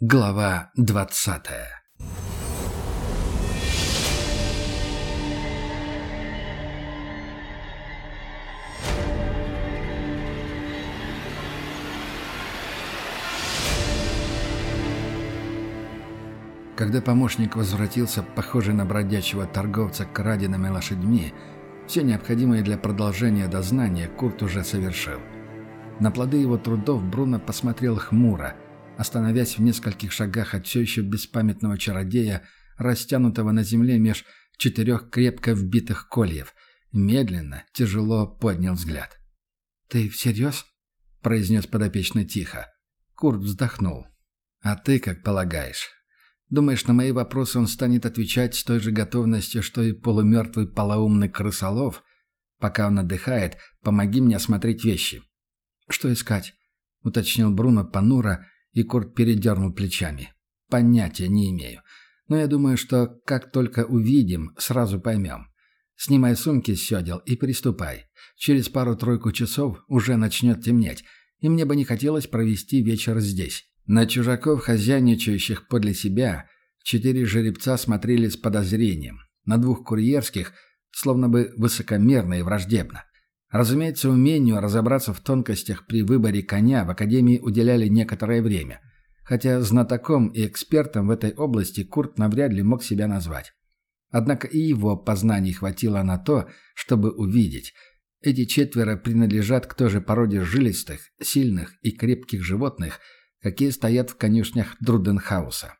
Глава двадцатая Когда помощник возвратился, похожий на бродячего торговца краденными лошадьми, все необходимое для продолжения дознания Курт уже совершил. На плоды его трудов Бруно посмотрел хмуро, остановясь в нескольких шагах от все еще беспамятного чародея, растянутого на земле меж четырех крепко вбитых кольев, медленно, тяжело поднял взгляд. «Ты всерьез?» — произнес подопечный тихо. Курт вздохнул. «А ты как полагаешь?» Думаешь, на мои вопросы он станет отвечать с той же готовностью, что и полумертвый полоумный крысолов? Пока он отдыхает, помоги мне осмотреть вещи». «Что искать?» — уточнил Бруно понуро, и Курт передернул плечами. «Понятия не имею. Но я думаю, что как только увидим, сразу поймем. Снимай сумки с седел и приступай. Через пару-тройку часов уже начнет темнеть, и мне бы не хотелось провести вечер здесь. На чужаков, хозяйничающих подле себя, четыре жеребца смотрели с подозрением. На двух курьерских, словно бы высокомерно и враждебно. Разумеется, умению разобраться в тонкостях при выборе коня в Академии уделяли некоторое время. Хотя знатоком и экспертом в этой области Курт навряд ли мог себя назвать. Однако и его познаний хватило на то, чтобы увидеть. Эти четверо принадлежат к той же породе жилистых, сильных и крепких животных – какие стоят в конюшнях Друденхауса.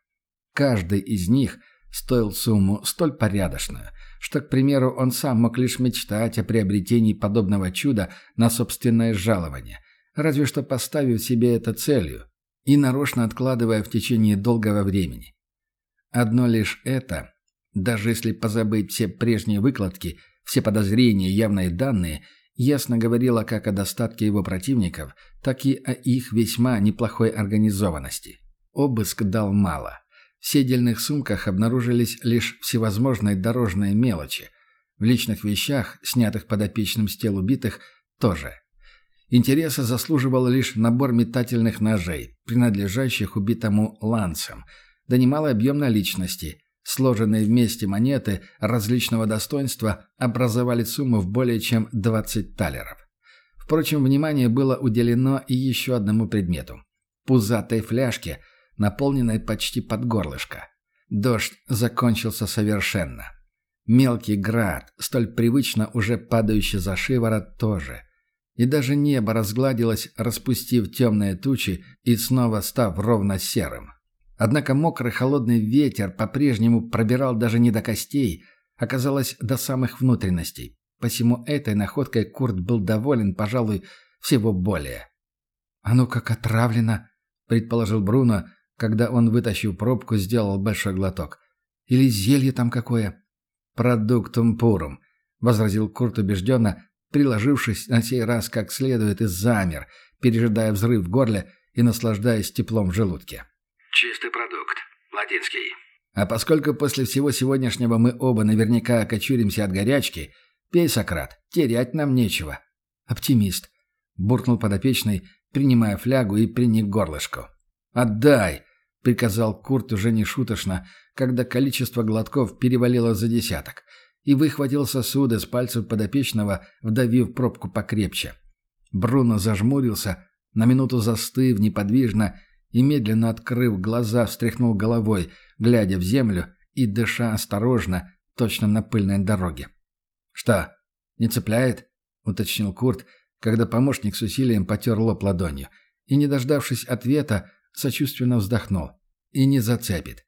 Каждый из них стоил сумму столь порядочную, что, к примеру, он сам мог лишь мечтать о приобретении подобного чуда на собственное жалование, разве что поставив себе это целью и нарочно откладывая в течение долгого времени. Одно лишь это, даже если позабыть все прежние выкладки, все подозрения и явные данные – ясно говорила как о достатке его противников, так и о их весьма неплохой организованности. Обыск дал мало. В седельных сумках обнаружились лишь всевозможные дорожные мелочи. В личных вещах, снятых подопечным с тел убитых, тоже. Интереса заслуживал лишь набор метательных ножей, принадлежащих убитому ланцам, да немалый объем наличности – Сложенные вместе монеты различного достоинства образовали сумму в более чем 20 талеров. Впрочем, внимание было уделено и еще одному предмету – пузатой фляжке, наполненной почти под горлышко. Дождь закончился совершенно. Мелкий град, столь привычно уже падающий за шиворот, тоже. И даже небо разгладилось, распустив темные тучи и снова став ровно серым. Однако мокрый холодный ветер по-прежнему пробирал даже не до костей, оказалось, до самых внутренностей. Посему этой находкой Курт был доволен, пожалуй, всего более. «Оно как отравлено», — предположил Бруно, когда он, вытащив пробку, сделал большой глоток. «Или зелье там какое?» «Продуктум пурум», — возразил Курт убежденно, приложившись на сей раз как следует и замер, пережидая взрыв в горле и наслаждаясь теплом в желудке. Чистый продукт. Латинский. А поскольку после всего сегодняшнего мы оба наверняка окочуримся от горячки, пей, Сократ, терять нам нечего. Оптимист. Буркнул подопечный, принимая флягу и приник горлышку. «Отдай!» — приказал Курт уже не шуточно, когда количество глотков перевалило за десяток, и выхватил сосуды с пальцев подопечного, вдавив пробку покрепче. Бруно зажмурился, на минуту застыв неподвижно и, медленно открыв глаза, встряхнул головой, глядя в землю и дыша осторожно, точно на пыльной дороге. «Что, не цепляет?» — уточнил Курт, когда помощник с усилием потер лоб ладонью, и, не дождавшись ответа, сочувственно вздохнул. «И не зацепит.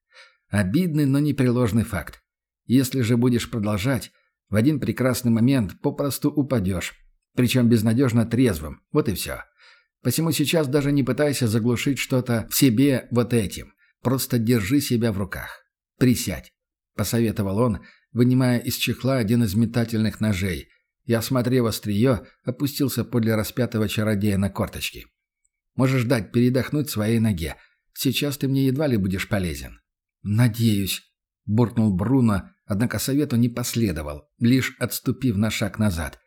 Обидный, но непреложный факт. Если же будешь продолжать, в один прекрасный момент попросту упадешь, причем безнадежно трезвым. Вот и все. Посему сейчас даже не пытайся заглушить что-то в себе вот этим. Просто держи себя в руках. Присядь, — посоветовал он, вынимая из чехла один из метательных ножей, и, осмотрев острие, опустился подле распятого чародея на корточки. «Можешь дать передохнуть своей ноге. Сейчас ты мне едва ли будешь полезен». «Надеюсь», — буркнул Бруно, однако совету не последовал, лишь отступив на шаг назад.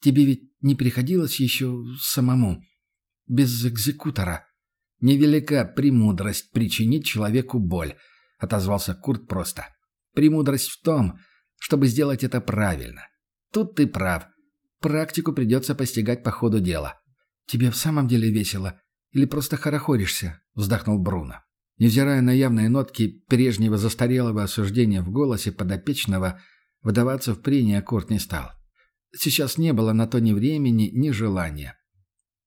«Тебе ведь не приходилось еще самому?» без экзекутора. «Невелика премудрость причинить человеку боль», — отозвался Курт просто. «Премудрость в том, чтобы сделать это правильно. Тут ты прав. Практику придется постигать по ходу дела». «Тебе в самом деле весело? Или просто хорохоришься?» — вздохнул Бруно. Невзирая на явные нотки прежнего застарелого осуждения в голосе подопечного, выдаваться в прения Курт не стал. Сейчас не было на то ни времени, ни желания.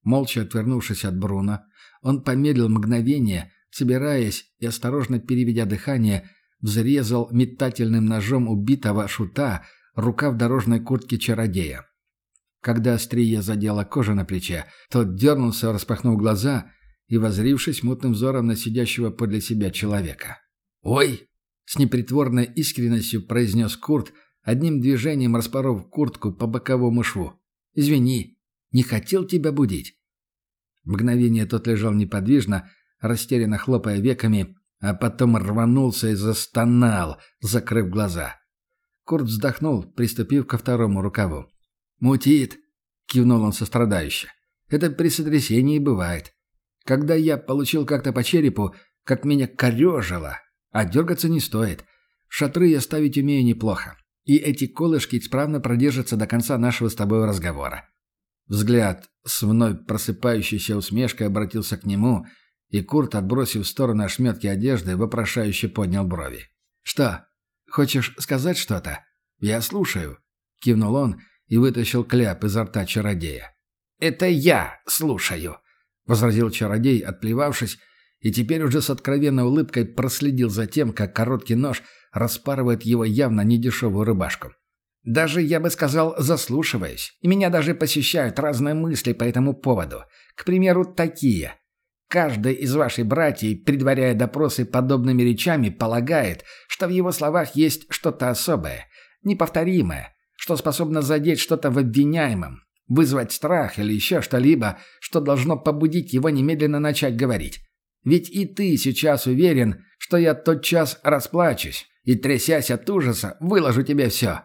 Молча отвернувшись от Бруно, он помедлил мгновение, собираясь и, осторожно переведя дыхание, взрезал метательным ножом убитого шута рукав дорожной куртки чародея. Когда острие задело кожу на плече, тот дернулся, распахнув глаза и возрившись мутным взором на сидящего подле себя человека. «Ой!» — с непритворной искренностью произнес Курт, одним движением распоров куртку по боковому шву. «Извини, не хотел тебя будить». Мгновение тот лежал неподвижно, растерянно хлопая веками, а потом рванулся и застонал, закрыв глаза. Курт вздохнул, приступив ко второму рукаву. «Мутит», — кивнул он сострадающе. «Это при сотрясении бывает. Когда я получил как-то по черепу, как меня корежило, а дергаться не стоит. Шатры я ставить умею неплохо. И эти колышки исправно продержатся до конца нашего с тобой разговора. Взгляд с вновь просыпающейся усмешкой обратился к нему, и Курт, отбросив в сторону ошметки одежды, вопрошающе поднял брови. «Что, хочешь сказать что-то?» «Я слушаю», — кивнул он и вытащил кляп изо рта чародея. «Это я слушаю», — возразил чародей, отплевавшись, и теперь уже с откровенной улыбкой проследил за тем, как короткий нож распарывает его явно недешевую рыбашку. Даже, я бы сказал, заслушиваясь. И меня даже посещают разные мысли по этому поводу. К примеру, такие. Каждый из вашей братьев, предваряя допросы подобными речами, полагает, что в его словах есть что-то особое, неповторимое, что способно задеть что-то в обвиняемом, вызвать страх или еще что-либо, что должно побудить его немедленно начать говорить. Ведь и ты сейчас уверен, что я тот час расплачусь и, трясясь от ужаса, выложу тебе все.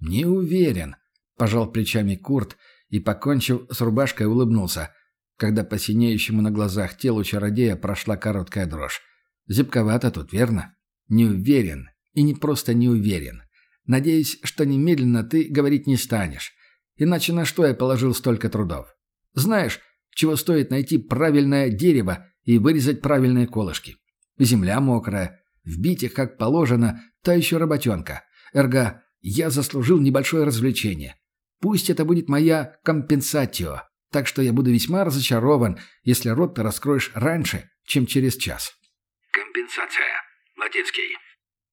«Не уверен», — пожал плечами Курт и, покончив с рубашкой, улыбнулся, когда по синеющему на глазах телу чародея прошла короткая дрожь. «Зябковато тут, верно?» «Не уверен. И не просто не уверен. Надеюсь, что немедленно ты говорить не станешь. Иначе на что я положил столько трудов? Знаешь, чего стоит найти правильное дерево и вырезать правильные колышки? Земля мокрая, вбить их как положено, та еще работенка. Эрга, я заслужил небольшое развлечение. Пусть это будет моя компенсатио, так что я буду весьма разочарован, если рот ты раскроешь раньше, чем через час. Компенсация. Латинский.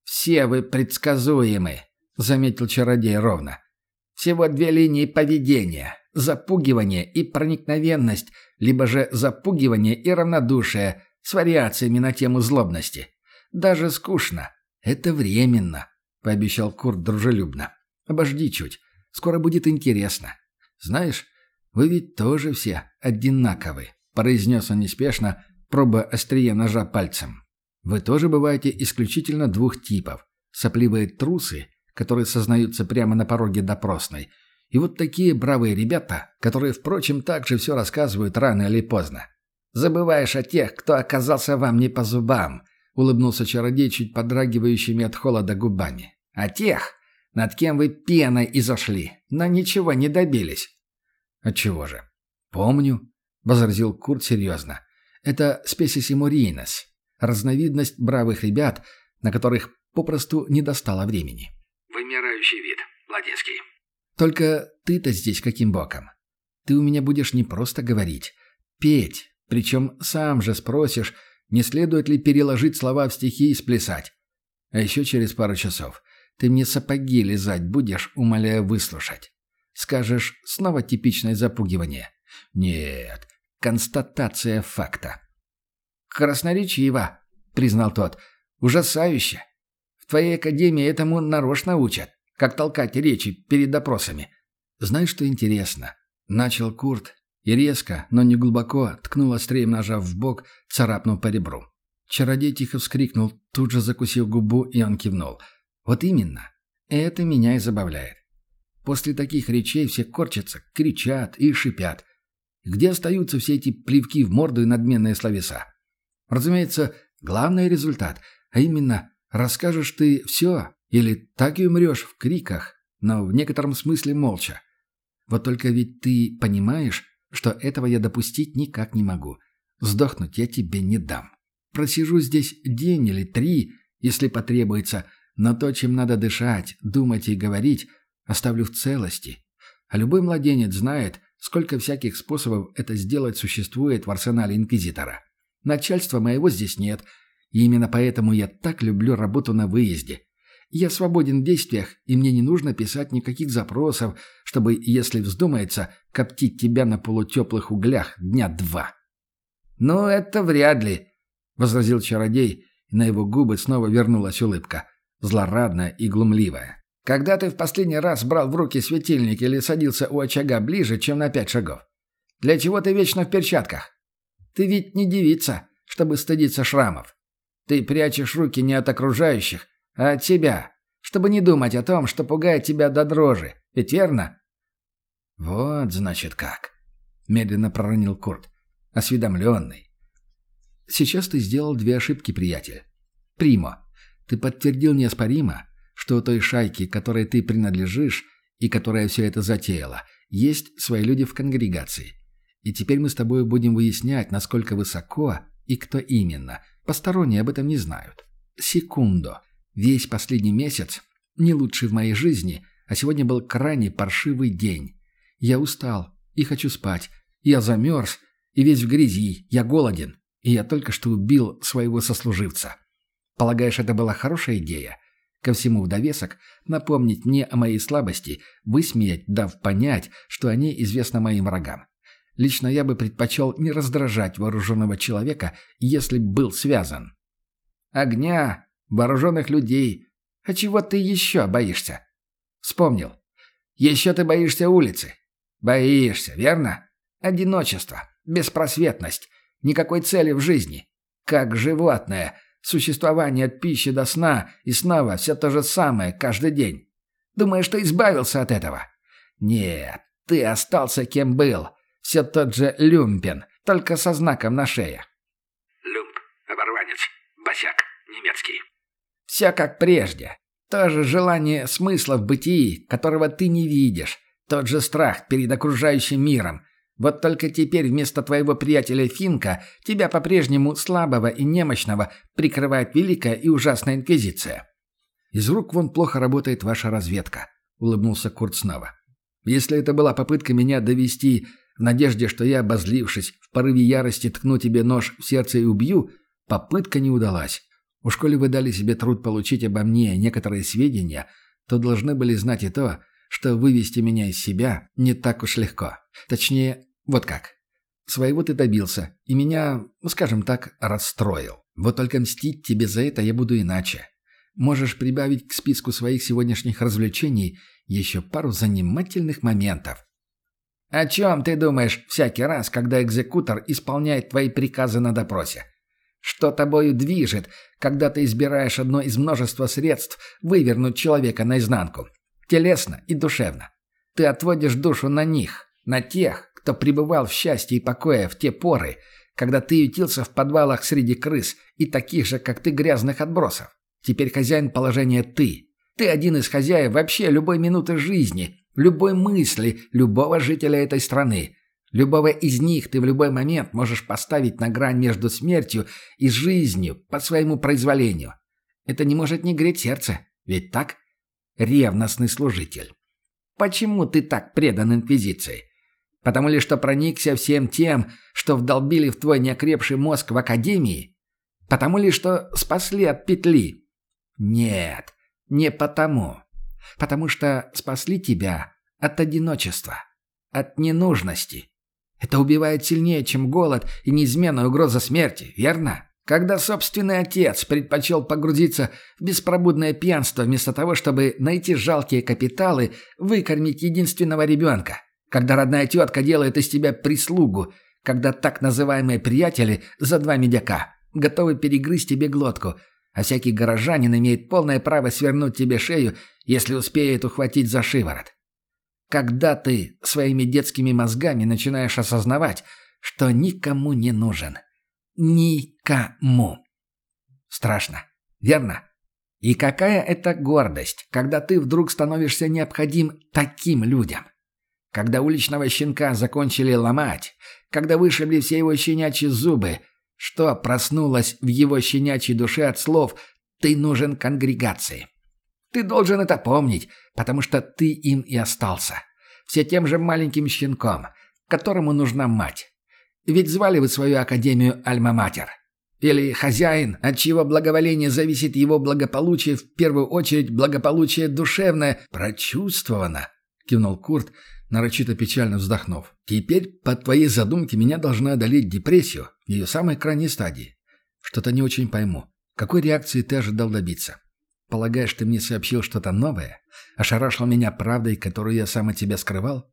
«Все вы предсказуемы», — заметил чародей ровно. «Всего две линии поведения — запугивание и проникновенность, либо же запугивание и равнодушие с вариациями на тему злобности. Даже скучно. Это временно. — пообещал Курт дружелюбно. «Обожди чуть. Скоро будет интересно. Знаешь, вы ведь тоже все одинаковы», — произнес он неспешно, пробуя острие ножа пальцем. «Вы тоже бываете исключительно двух типов. Сопливые трусы, которые сознаются прямо на пороге допросной, и вот такие бравые ребята, которые, впрочем, также все рассказывают рано или поздно. Забываешь о тех, кто оказался вам не по зубам», — улыбнулся чародей чуть подрагивающими от холода губами а тех, над кем вы пеной изошли, но ничего не добились». «Отчего же?» «Помню», — возразил Курт серьезно. «Это спесисимурийнес, разновидность бравых ребят, на которых попросту не достало времени». «Вымирающий вид, Ладецкий». «Только ты-то здесь каким боком? Ты у меня будешь не просто говорить, петь, причем сам же спросишь, не следует ли переложить слова в стихи и сплясать. А еще через пару часов ты мне сапоги лизать будешь, умоляя выслушать. Скажешь, снова типичное запугивание. Нет, констатация факта. «Красноречиво», — признал тот. «Ужасающе. Твоей академии этому нарочно учат, как толкать речи перед допросами». «Знаешь, что интересно?» Начал Курт и резко, но не глубоко, ткнул острием ножа в бок, царапнув по ребру. Чародей тихо вскрикнул, тут же закусил губу, и он кивнул — вот именно. Это меня и забавляет. После таких речей все корчатся, кричат и шипят. Где остаются все эти плевки в морду и надменные словеса? Разумеется, главный результат, а именно расскажешь ты все или так и умрешь в криках, но в некотором смысле молча. Вот только ведь ты понимаешь, что этого я допустить никак не могу. Сдохнуть я тебе не дам. Просижу здесь день или три, если потребуется, но то, чем надо дышать, думать и говорить, оставлю в целости. А любой младенец знает, сколько всяких способов это сделать существует в арсенале Инквизитора. Начальства моего здесь нет, и именно поэтому я так люблю работу на выезде. Я свободен в действиях, и мне не нужно писать никаких запросов, чтобы, если вздумается, коптить тебя на полутеплых углях дня два. «Ну, это вряд ли», — возразил чародей, и на его губы снова вернулась улыбка, злорадная и глумливая. «Когда ты в последний раз брал в руки светильник или садился у очага ближе, чем на пять шагов? Для чего ты вечно в перчатках? Ты ведь не девица, чтобы стыдиться шрамов. Ты прячешь руки не от окружающих, а от себя, чтобы не думать о том, что пугает тебя до дрожи. Ведь верно?» «Вот, значит, как», — медленно проронил Курт, осведомленный. Сейчас ты сделал две ошибки, приятель. Примо. Ты подтвердил неоспоримо, что у той шайки, которой ты принадлежишь и которая все это затеяла, есть свои люди в конгрегации. И теперь мы с тобой будем выяснять, насколько высоко и кто именно. Посторонние об этом не знают. Секунду. Весь последний месяц, не лучший в моей жизни, а сегодня был крайне паршивый день. Я устал и хочу спать. Я замерз и весь в грязи. Я голоден. И я только что убил своего сослуживца. Полагаешь, это была хорошая идея? Ко всему в довесок напомнить мне о моей слабости, высмеять, дав понять, что они известны моим врагам. Лично я бы предпочел не раздражать вооруженного человека, если б был связан. Огня, вооруженных людей. А чего ты еще боишься? Вспомнил. Еще ты боишься улицы. Боишься, верно? Одиночество, беспросветность, Никакой цели в жизни. Как животное. Существование от пищи до сна и снова все то же самое каждый день. Думаешь, что избавился от этого? Нет, ты остался кем был. Все тот же люмпен, только со знаком на шее. Люмп, оборванец, босяк, немецкий. Все как прежде. То же желание смысла в бытии, которого ты не видишь. Тот же страх перед окружающим миром. Вот только теперь вместо твоего приятеля Финка тебя по-прежнему слабого и немощного прикрывает Великая и Ужасная Инквизиция. Из рук вон плохо работает ваша разведка, улыбнулся Курт снова. Если это была попытка меня довести в надежде, что я, обозлившись, в порыве ярости ткну тебе нож в сердце и убью, попытка не удалась. Уж коли вы дали себе труд получить обо мне некоторые сведения, то должны были знать и то, что вывести меня из себя не так уж легко. Точнее, вот как. Своего ты добился, и меня, ну, скажем так, расстроил. Вот только мстить тебе за это я буду иначе. Можешь прибавить к списку своих сегодняшних развлечений еще пару занимательных моментов. О чем ты думаешь всякий раз, когда экзекутор исполняет твои приказы на допросе? Что тобою движет, когда ты избираешь одно из множества средств вывернуть человека наизнанку? Телесно и душевно. Ты отводишь душу на них, на тех, кто пребывал в счастье и покое в те поры, когда ты ютился в подвалах среди крыс и таких же, как ты, грязных отбросов. Теперь хозяин положения ты. Ты один из хозяев вообще любой минуты жизни, любой мысли, любого жителя этой страны. Любого из них ты в любой момент можешь поставить на грань между смертью и жизнью по своему произволению. Это не может не греть сердце, ведь так? Ревностный служитель. Почему ты так предан Инквизиции? Потому ли что проникся всем тем, что вдолбили в твой неокрепший мозг в Академии? Потому ли что спасли от петли? Нет, не потому. Потому что спасли тебя от одиночества, от ненужности. Это убивает сильнее, чем голод и неизменная угроза смерти, верно? Когда собственный отец предпочел погрузиться в беспробудное пьянство вместо того, чтобы найти жалкие капиталы, выкормить единственного ребенка. Когда родная тетка делает из тебя прислугу. Когда так называемые приятели за два медяка готовы перегрызть тебе глотку. А всякий горожанин имеет полное право свернуть тебе шею, если успеет ухватить за шиворот. когда ты своими детскими мозгами начинаешь осознавать, что никому не нужен. Никому. Страшно, верно? И какая это гордость, когда ты вдруг становишься необходим таким людям. Когда уличного щенка закончили ломать, когда вышибли все его щенячьи зубы, что проснулось в его щенячьей душе от слов «ты нужен конгрегации». Ты должен это помнить, потому что ты им и остался. Все тем же маленьким щенком, которому нужна мать. Ведь звали вы свою академию Альма-Матер. Или хозяин, от чьего благоволения зависит его благополучие, в первую очередь благополучие душевное, прочувствовано, кивнул Курт, нарочито печально вздохнув. Теперь, по твоей задумке, меня должна одолеть депрессию ее самой крайней стадии. Что-то не очень пойму. Какой реакции ты ожидал добиться? Полагаешь, ты мне сообщил что-то новое? Ошарашил меня правдой, которую я сам от тебя скрывал?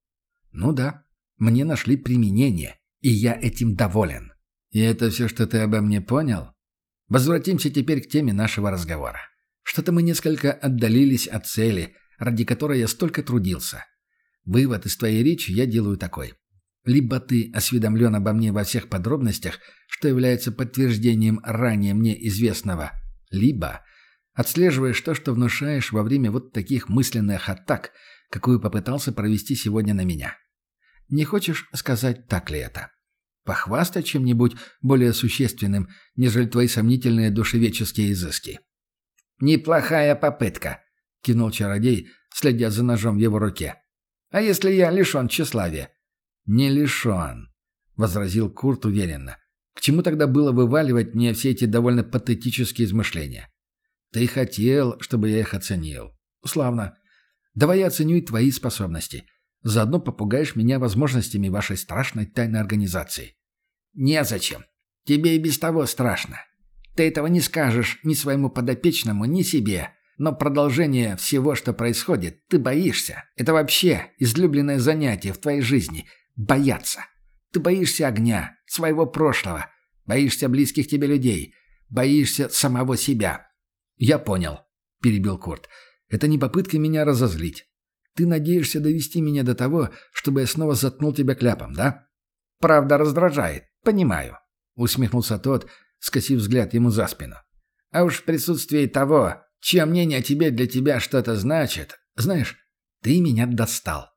Ну да, мне нашли применение, и я этим доволен. И это все, что ты обо мне понял? Возвратимся теперь к теме нашего разговора. Что-то мы несколько отдалились от цели, ради которой я столько трудился. Вывод из твоей речи я делаю такой. Либо ты осведомлен обо мне во всех подробностях, что является подтверждением ранее мне известного, либо Отслеживаешь то, что внушаешь во время вот таких мысленных атак, какую попытался провести сегодня на меня. Не хочешь сказать, так ли это? Похвастай чем-нибудь более существенным, нежели твои сомнительные душевеческие изыски. «Неплохая попытка», — кинул чародей, следя за ножом в его руке. «А если я лишен тщеславия?» «Не лишен», — возразил Курт уверенно. «К чему тогда было вываливать мне все эти довольно патетические измышления? Ты хотел, чтобы я их оценил. Славно. Давай я оценю и твои способности. Заодно попугаешь меня возможностями вашей страшной тайной организации. Незачем. Тебе и без того страшно. Ты этого не скажешь ни своему подопечному, ни себе. Но продолжение всего, что происходит, ты боишься. Это вообще излюбленное занятие в твоей жизни. Бояться. Ты боишься огня, своего прошлого. Боишься близких тебе людей. Боишься самого себя. «Я понял», — перебил Корт. «Это не попытка меня разозлить. Ты надеешься довести меня до того, чтобы я снова заткнул тебя кляпом, да?» «Правда раздражает, понимаю», — усмехнулся тот, скосив взгляд ему за спину. «А уж в присутствии того, чье мнение о тебе для тебя что-то значит, знаешь, ты меня достал».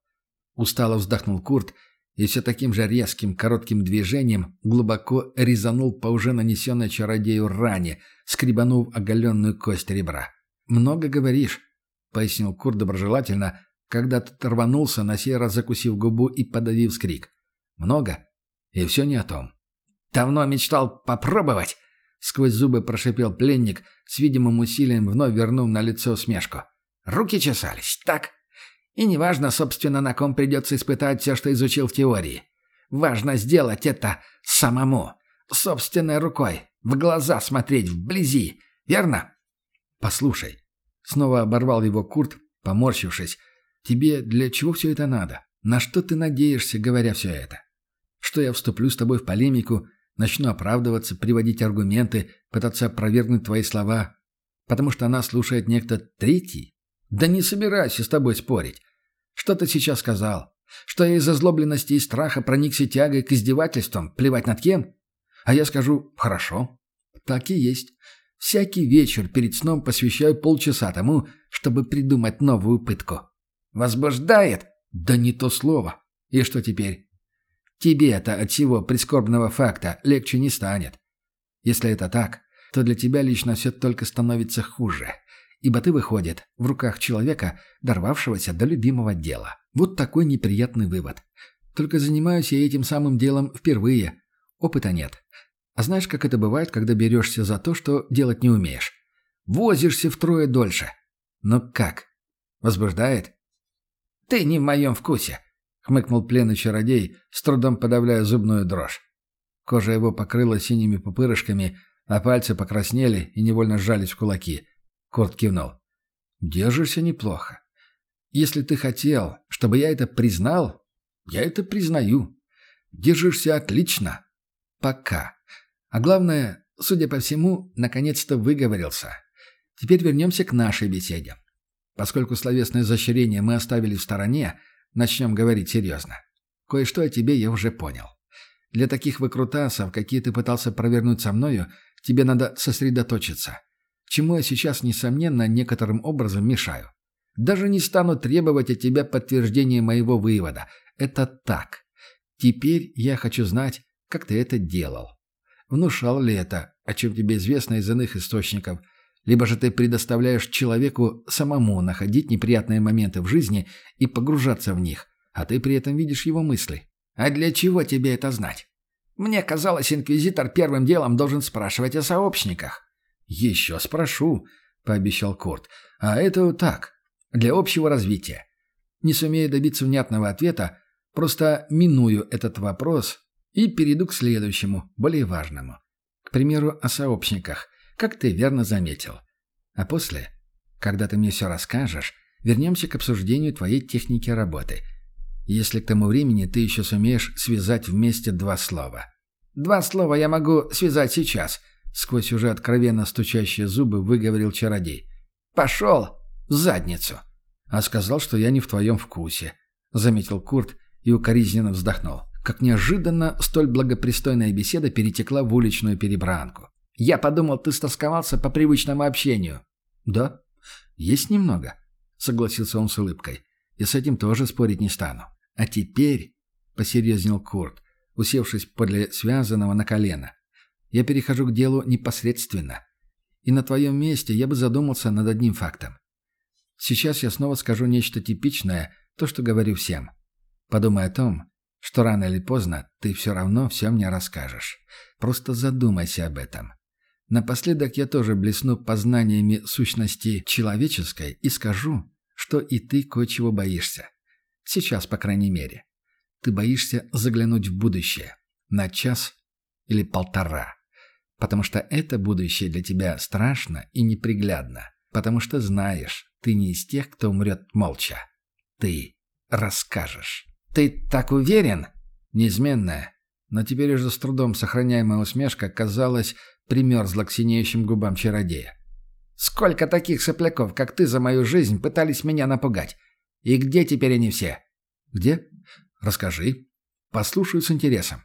Устало вздохнул Курт и все таким же резким коротким движением глубоко резанул по уже нанесенной чародею ране, скребанув оголенную кость ребра. «Много говоришь», — пояснил Кур доброжелательно, когда тот рванулся, на сей раз закусив губу и подавив скрик. «Много? И все не о том». «Давно мечтал попробовать!» — сквозь зубы прошипел пленник, с видимым усилием вновь вернув на лицо смешку. «Руки чесались, так?» И неважно, собственно, на ком придется испытать все, что изучил в теории. Важно сделать это самому, собственной рукой, в глаза смотреть, вблизи, верно? Послушай. Снова оборвал его Курт, поморщившись. Тебе для чего все это надо? На что ты надеешься, говоря все это? Что я вступлю с тобой в полемику, начну оправдываться, приводить аргументы, пытаться опровергнуть твои слова, потому что она слушает некто третий? Да не собирайся с тобой спорить. Что ты сейчас сказал? Что я из озлобленности и страха проникся тягой к издевательствам, плевать над кем? А я скажу «хорошо». Так и есть. Всякий вечер перед сном посвящаю полчаса тому, чтобы придумать новую пытку. Возбуждает? Да не то слово. И что теперь? тебе это от всего прискорбного факта легче не станет. Если это так, то для тебя лично все только становится хуже ибо ты, выходит, в руках человека, дорвавшегося до любимого дела. Вот такой неприятный вывод. Только занимаюсь я этим самым делом впервые. Опыта нет. А знаешь, как это бывает, когда берешься за то, что делать не умеешь? Возишься втрое дольше. Но как? Возбуждает? Ты не в моем вкусе, хмыкнул пленный чародей, с трудом подавляя зубную дрожь. Кожа его покрыла синими пупырышками, а пальцы покраснели и невольно сжались в кулаки. Корт кивнул. «Держишься неплохо. Если ты хотел, чтобы я это признал, я это признаю. Держишься отлично. Пока. А главное, судя по всему, наконец-то выговорился. Теперь вернемся к нашей беседе. Поскольку словесное защерение мы оставили в стороне, начнем говорить серьезно. Кое-что о тебе я уже понял. Для таких выкрутасов, какие ты пытался провернуть со мною, тебе надо сосредоточиться. Чему я сейчас, несомненно, некоторым образом мешаю. Даже не стану требовать от тебя подтверждения моего вывода. Это так. Теперь я хочу знать, как ты это делал. Внушал ли это, о чем тебе известно из иных источников, либо же ты предоставляешь человеку самому находить неприятные моменты в жизни и погружаться в них, а ты при этом видишь его мысли. А для чего тебе это знать? Мне казалось, инквизитор первым делом должен спрашивать о сообщниках. «Еще спрошу», — пообещал Курт. «А это так, для общего развития. Не сумея добиться внятного ответа, просто миную этот вопрос и перейду к следующему, более важному. К примеру, о сообщниках, как ты верно заметил. А после, когда ты мне все расскажешь, вернемся к обсуждению твоей техники работы. Если к тому времени ты еще сумеешь связать вместе два слова. Два слова я могу связать сейчас, сквозь уже откровенно стучащие зубы выговорил чародей. Пошел в задницу. А сказал, что я не в твоем вкусе, заметил Курт и укоризненно вздохнул. Как неожиданно столь благопристойная беседа перетекла в уличную перебранку. «Я подумал, ты стосковался по привычному общению». «Да, есть немного», — согласился он с улыбкой. «И с этим тоже спорить не стану. А теперь», — посерьезнел Курт, усевшись подле связанного на колено, «я перехожу к делу непосредственно. И на твоем месте я бы задумался над одним фактом. Сейчас я снова скажу нечто типичное, то, что говорю всем. Подумай о том, что рано или поздно ты все равно все мне расскажешь. Просто задумайся об этом. Напоследок я тоже блесну познаниями сущности человеческой и скажу, что и ты кое-чего боишься. Сейчас, по крайней мере. Ты боишься заглянуть в будущее. На час или полтора. Потому что это будущее для тебя страшно и неприглядно. Потому что знаешь, ты не из тех, кто умрет молча. Ты расскажешь. «Ты так уверен?» Неизменная, но теперь уже с трудом сохраняемая усмешка, казалось, примерзла к синеющим губам чародея. «Сколько таких сопляков, как ты, за мою жизнь пытались меня напугать? И где теперь они все?» «Где? Расскажи. Послушаю с интересом.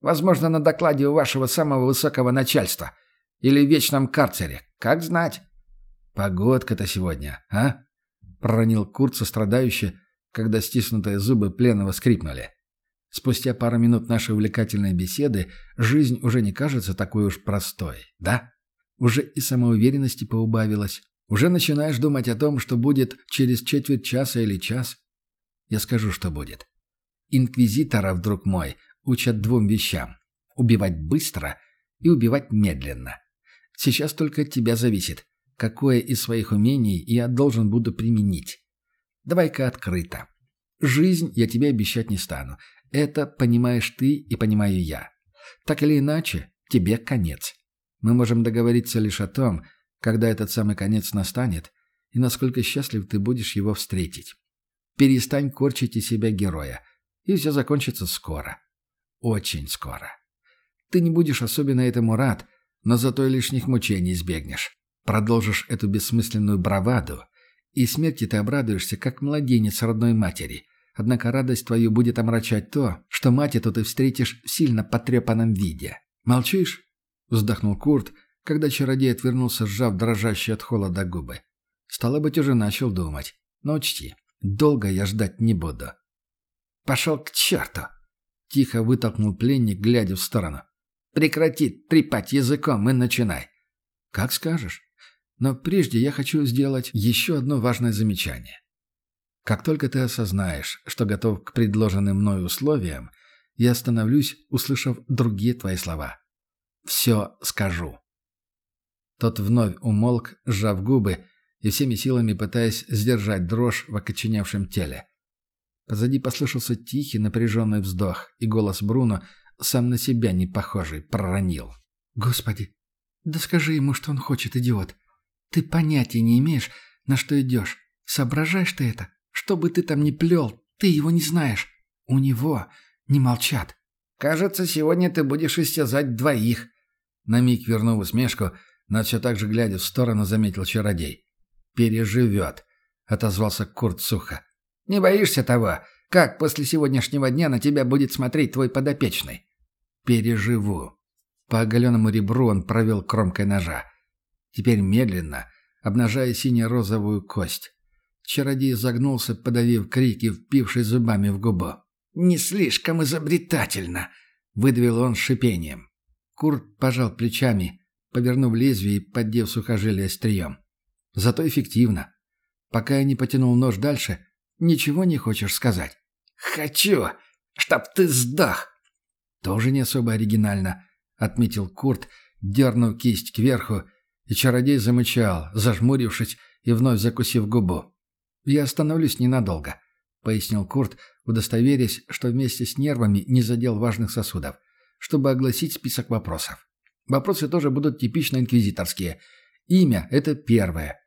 Возможно, на докладе у вашего самого высокого начальства. Или в вечном карцере. Как знать?» «Погодка-то сегодня, а?» — проронил Курт сострадающе, когда стиснутые зубы пленного скрипнули. Спустя пару минут нашей увлекательной беседы жизнь уже не кажется такой уж простой, да? Уже и самоуверенности поубавилось. Уже начинаешь думать о том, что будет через четверть часа или час. Я скажу, что будет. Инквизитора, друг мой, учат двум вещам. Убивать быстро и убивать медленно. Сейчас только от тебя зависит, какое из своих умений я должен буду применить. Давай-ка открыто. Жизнь я тебе обещать не стану. Это понимаешь ты и понимаю я. Так или иначе, тебе конец. Мы можем договориться лишь о том, когда этот самый конец настанет, и насколько счастлив ты будешь его встретить. Перестань корчить из себя героя, и все закончится скоро. Очень скоро. Ты не будешь особенно этому рад, но зато и лишних мучений избегнешь. Продолжишь эту бессмысленную браваду, и смерти ты обрадуешься, как младенец родной матери. Однако радость твою будет омрачать то, что мать эту ты встретишь в сильно потрепанном виде. «Молчишь?» — вздохнул Курт, когда чародей отвернулся, сжав дрожащие от холода губы. Стало быть, уже начал думать. Но учти, долго я ждать не буду. «Пошел к черту!» — тихо вытолкнул пленник, глядя в сторону. «Прекрати трепать языком и начинай!» «Как скажешь». Но прежде я хочу сделать еще одно важное замечание. Как только ты осознаешь, что готов к предложенным мной условиям, я остановлюсь, услышав другие твои слова. «Все скажу». Тот вновь умолк, сжав губы и всеми силами пытаясь сдержать дрожь в окоченевшем теле. Позади послышался тихий напряженный вздох, и голос Бруно, сам на себя не похожий, проронил. «Господи, да скажи ему, что он хочет, идиот. Ты понятия не имеешь, на что идешь. Соображаешь ты это? Что бы ты там ни плел, ты его не знаешь. У него не молчат. Кажется, сегодня ты будешь истязать двоих. На миг вернув усмешку, но все так же глядя в сторону, заметил чародей. «Переживет», — отозвался Курт сухо. «Не боишься того, Как после сегодняшнего дня на тебя будет смотреть твой подопечный?» «Переживу». По оголенному ребру он провел кромкой ножа. Теперь медленно, обнажая сине-розовую кость. Чародей загнулся, подавив крики, впившись зубами в губу. «Не слишком изобретательно!» — выдавил он шипением. Курт пожал плечами, повернув лезвие и поддев сухожилие острием. «Зато эффективно. Пока я не потянул нож дальше, ничего не хочешь сказать?» «Хочу, чтоб ты сдох!» «Тоже не особо оригинально», — отметил Курт, дернув кисть кверху, и чародей замычал, зажмурившись и вновь закусив губу. «Я остановлюсь ненадолго», — пояснил Курт, удостоверясь, что вместе с нервами не задел важных сосудов, чтобы огласить список вопросов. Вопросы тоже будут типично инквизиторские. Имя — это первое.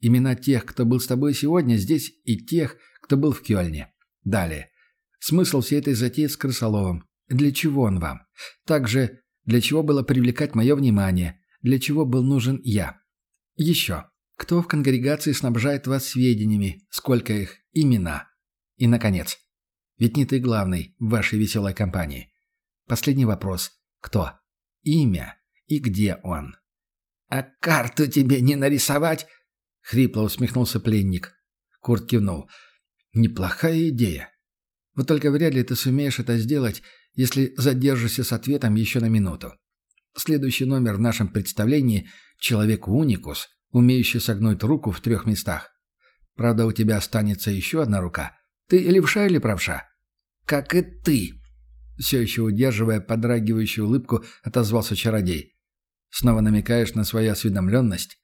Имена тех, кто был с тобой сегодня здесь, и тех, кто был в Кёльне. Далее. Смысл всей этой затеи с крысоловом. Для чего он вам? Также, для чего было привлекать мое внимание? Для чего был нужен я? Еще. Кто в конгрегации снабжает вас сведениями? Сколько их? Имена. И, наконец. Ведь не ты главный в вашей веселой компании. Последний вопрос. Кто? Имя. И где он? «А карту тебе не нарисовать?» — хрипло усмехнулся пленник. Курт кивнул. «Неплохая идея. Вот только вряд ли ты сумеешь это сделать, если задержишься с ответом еще на минуту. Следующий номер в нашем представлении — человек-уникус, умеющий согнуть руку в трех местах. Правда, у тебя останется еще одна рука. Ты левша или правша? Как и ты. Все еще удерживая подрагивающую улыбку, отозвался чародей. Снова намекаешь на свою осведомленность?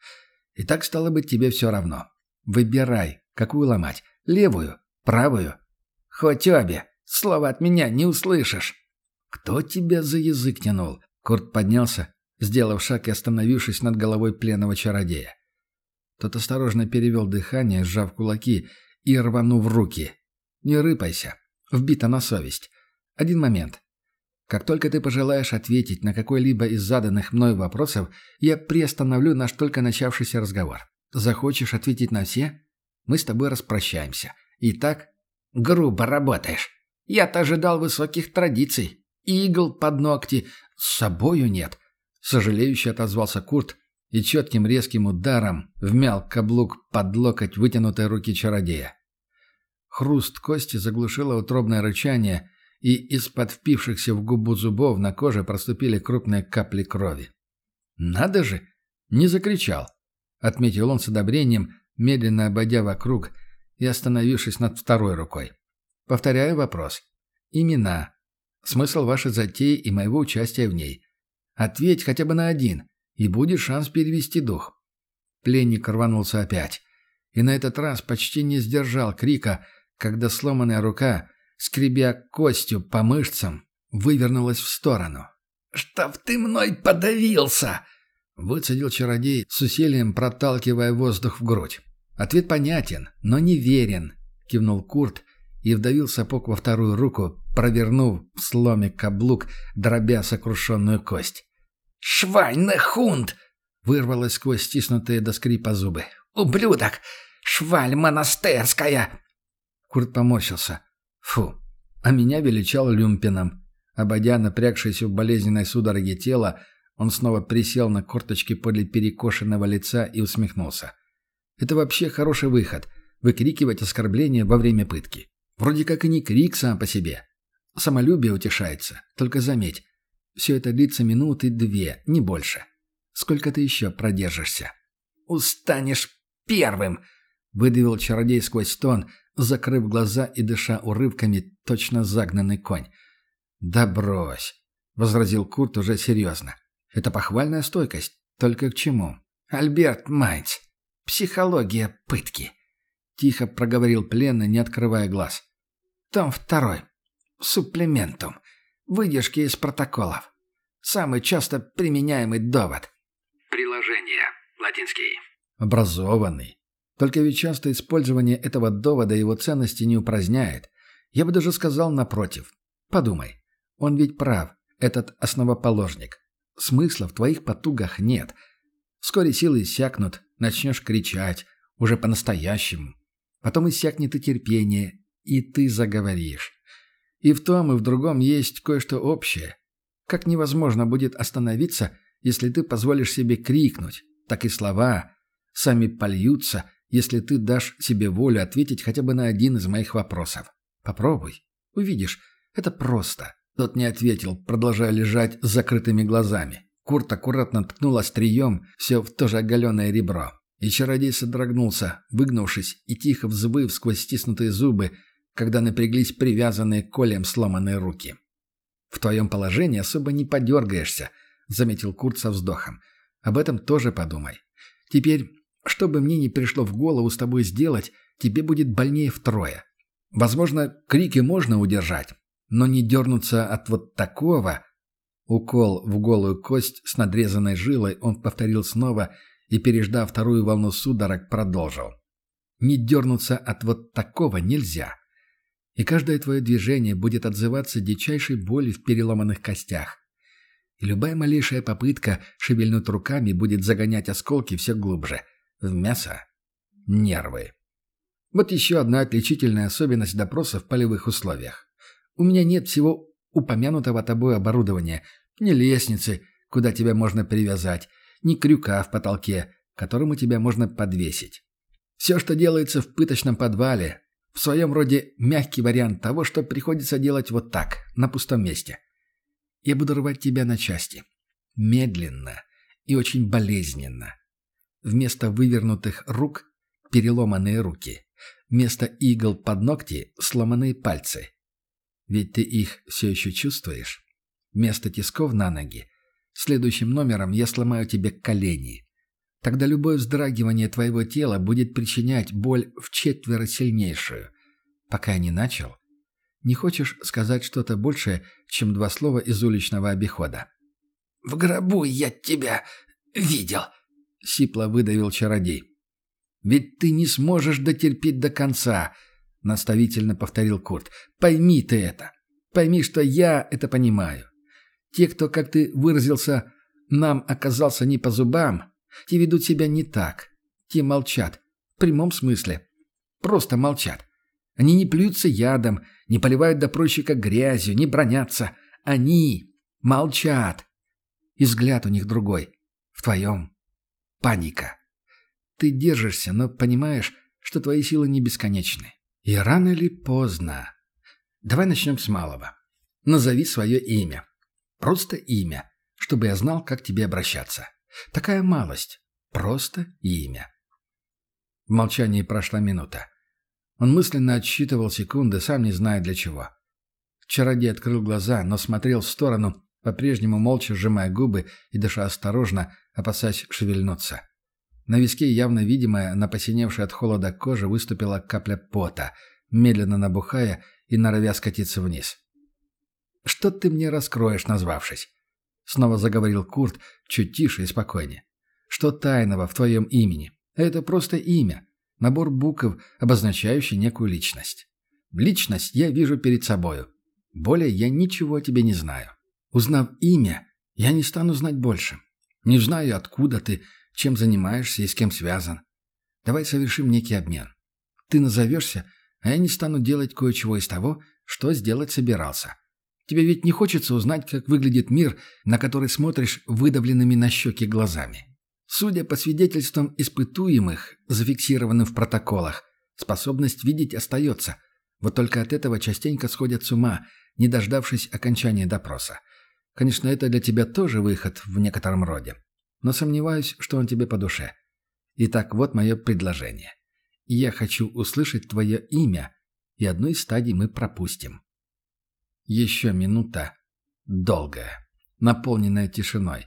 И так стало быть тебе все равно. Выбирай, какую ломать. Левую, правую. Хоть обе. Слова от меня не услышишь. Кто тебя за язык тянул? Курт поднялся, сделав шаг и остановившись над головой пленного чародея. Тот осторожно перевел дыхание, сжав кулаки и рванув руки. «Не рыпайся. Вбито на совесть. Один момент. Как только ты пожелаешь ответить на какой-либо из заданных мной вопросов, я приостановлю наш только начавшийся разговор. Захочешь ответить на все? Мы с тобой распрощаемся. Итак, грубо работаешь. Я-то ожидал высоких традиций. Игл под ногти. С собою нет. Сожалеюще отозвался Курт и четким резким ударом вмял каблук под локоть вытянутой руки чародея. Хруст кости заглушило утробное рычание, и из-под впившихся в губу зубов на коже проступили крупные капли крови. «Надо же!» «Не закричал», — отметил он с одобрением, медленно обойдя вокруг и остановившись над второй рукой. «Повторяю вопрос. Имена. Смысл вашей затеи и моего участия в ней. Ответь хотя бы на один, и будет шанс перевести дух». Пленник рванулся опять, и на этот раз почти не сдержал крика, когда сломанная рука скребя костью по мышцам, вывернулась в сторону. «Чтоб ты мной подавился!» Выцедил чародей, с усилием проталкивая воздух в грудь. «Ответ понятен, но не верен», — кивнул Курт и вдавил сапог во вторую руку, провернув в сломе каблук, дробя сокрушенную кость. «Швайна хунд!» — вырвалось сквозь стиснутые до скрипа зубы. «Ублюдок! Шваль монастырская!» Курт поморщился. Фу. А меня величал люмпином. Обойдя напрягшееся в болезненной судороге тело, он снова присел на корточки подле перекошенного лица и усмехнулся. Это вообще хороший выход — выкрикивать оскорбления во время пытки. Вроде как и не крик сам по себе. Самолюбие утешается. Только заметь, все это длится минуты две, не больше. Сколько ты еще продержишься? «Устанешь первым!» — выдавил чародей сквозь стон, закрыв глаза и дыша урывками, точно загнанный конь. «Да брось!» — возразил Курт уже серьезно. «Это похвальная стойкость. Только к чему?» «Альберт Майнц. Психология пытки», — тихо проговорил пленный, не открывая глаз. «Том второй. Суплементум. Выдержки из протоколов. Самый часто применяемый довод». Приложение. Латинский. «Образованный. Только ведь часто использование этого довода его ценности не упраздняет. Я бы даже сказал напротив. Подумай. Он ведь прав, этот основоположник. Смысла в твоих потугах нет. Вскоре силы иссякнут, начнешь кричать, уже по-настоящему. Потом иссякнет и терпение, и ты заговоришь. И в том, и в другом есть кое-что общее. Как невозможно будет остановиться, если ты позволишь себе крикнуть, так и слова сами польются, если ты дашь себе волю ответить хотя бы на один из моих вопросов. Попробуй. Увидишь, это просто. Тот не ответил, продолжая лежать с закрытыми глазами. Курт аккуратно ткнул острием все в то же оголенное ребро. И чародей содрогнулся, выгнувшись и тихо взвыв сквозь стиснутые зубы, когда напряглись привязанные колем сломанные руки. «В твоем положении особо не подергаешься», — заметил Курт со вздохом. «Об этом тоже подумай. Теперь, что бы мне ни пришло в голову с тобой сделать, тебе будет больнее втрое. Возможно, крики можно удержать, но не дернуться от вот такого...» Укол в голую кость с надрезанной жилой он повторил снова и, переждав вторую волну судорог, продолжил. «Не дернуться от вот такого нельзя. И каждое твое движение будет отзываться дичайшей болью в переломанных костях. И любая малейшая попытка шевельнуть руками будет загонять осколки все глубже. В мясо. Нервы. Вот еще одна отличительная особенность допроса в полевых условиях. У меня нет всего упомянутого тобой оборудования, ни лестницы, куда тебя можно привязать, ни крюка в потолке, которому тебя можно подвесить. Все, что делается в пыточном подвале, в своем роде мягкий вариант того, что приходится делать вот так, на пустом месте. Я буду рвать тебя на части. Медленно и очень болезненно. Вместо вывернутых рук – переломанные руки. Вместо игл под ногти – сломанные пальцы. Ведь ты их все еще чувствуешь? Вместо тисков на ноги Следующим номером я сломаю тебе колени. Тогда любое вздрагивание твоего тела будет причинять боль в четверо сильнейшую. Пока я не начал. Не хочешь сказать что-то большее, чем два слова из уличного обихода? «В гробу я тебя видел», — сипло выдавил чародей. «Ведь ты не сможешь дотерпеть до конца», — наставительно повторил Курт. «Пойми ты это. Пойми, что я это понимаю. Те, кто, как ты выразился, нам оказался не по зубам, те ведут себя не так. Те молчат. В прямом смысле. Просто молчат. Они не плюются ядом, не поливают допросчика грязью, не бронятся. Они молчат. И взгляд у них другой. В твоем. Паника. Ты держишься, но понимаешь, что твои силы не бесконечны. И рано или поздно. Давай начнем с малого. Назови свое имя. Просто имя, чтобы я знал, как тебе обращаться. Такая малость. Просто имя. В молчании прошла минута. Он мысленно отсчитывал секунды, сам не зная для чего. Чародей открыл глаза, но смотрел в сторону, по-прежнему молча сжимая губы и дыша осторожно, опасаясь шевельнуться. На виске, явно видимая, на посиневшей от холода коже, выступила капля пота, медленно набухая и норовя скатиться вниз. Что ты мне раскроешь, назвавшись?» Снова заговорил Курт, чуть тише и спокойнее. «Что тайного в твоем имени? Это просто имя, набор букв, обозначающий некую личность. Личность я вижу перед собою. Более я ничего о тебе не знаю. Узнав имя, я не стану знать больше. Не знаю, откуда ты, чем занимаешься и с кем связан. Давай совершим некий обмен. Ты назовешься, а я не стану делать кое-чего из того, что сделать собирался. Тебе ведь не хочется узнать, как выглядит мир, на который смотришь выдавленными на щеки глазами. Судя по свидетельствам испытуемых, зафиксированным в протоколах, способность видеть остается. Вот только от этого частенько сходят с ума, не дождавшись окончания допроса. Конечно, это для тебя тоже выход в некотором роде. Но сомневаюсь, что он тебе по душе. Итак, вот мое предложение. Я хочу услышать твое имя, и одну из стадий мы пропустим. Еще минута, долгая, наполненная тишиной,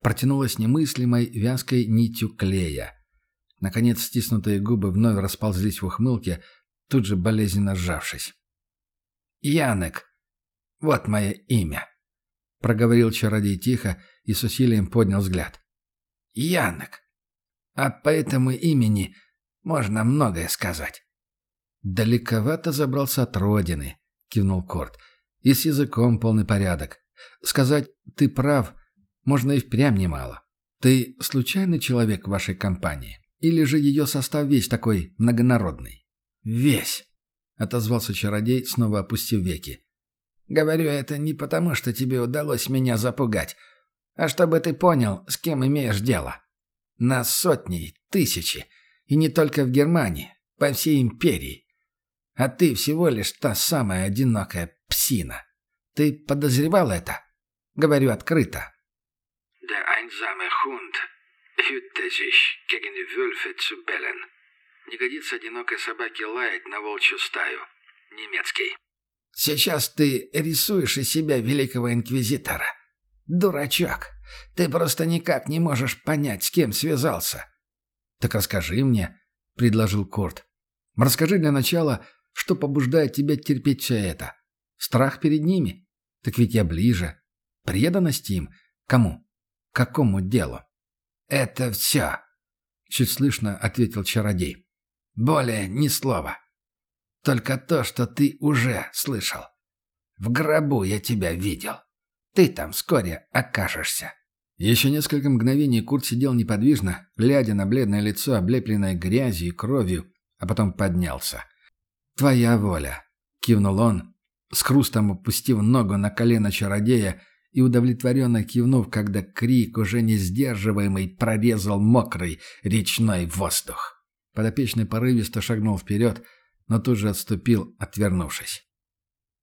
протянулась немыслимой вязкой нитью клея. Наконец стиснутые губы вновь расползлись в ухмылке, тут же болезненно сжавшись. «Янек, вот мое имя», — проговорил чародей тихо и с усилием поднял взгляд. «Янек. А по этому имени можно многое сказать». «Далековато забрался от родины», — кивнул Корт. И с языком полный порядок. Сказать «ты прав» можно и впрямь немало. Ты случайный человек в вашей компании? Или же ее состав весь такой многонародный? Весь. отозвался чародей, снова опустив веки. «Говорю это не потому, что тебе удалось меня запугать, а чтобы ты понял, с кем имеешь дело. Нас сотни, тысячи, и не только в Германии, по всей империи. А ты всего лишь та самая одинокая псина. Ты подозревал это? Говорю открыто. Der einsame Hund hütte sich gegen die Wölfe zu bellen. Не годится одинокой собаке лаять на волчью стаю. Немецкий. Сейчас ты рисуешь из себя великого инквизитора. Дурачок. Ты просто никак не можешь понять, с кем связался. Так расскажи мне, предложил Корт. Расскажи для начала, что побуждает тебя терпеть все это. Страх перед ними? Так ведь я ближе. Преданность им? Кому? Какому делу? Это все. Чуть слышно ответил чародей. Более ни слова. Только то, что ты уже слышал. В гробу я тебя видел. Ты там вскоре окажешься. Еще несколько мгновений Курт сидел неподвижно, глядя на бледное лицо, облепленное грязью и кровью, а потом поднялся. «Твоя воля», — кивнул он, с хрустом опустив ногу на колено чародея и удовлетворенно кивнув, когда крик, уже не сдерживаемый, прорезал мокрый речной воздух. Подопечный порывисто шагнул вперед, но тут же отступил, отвернувшись.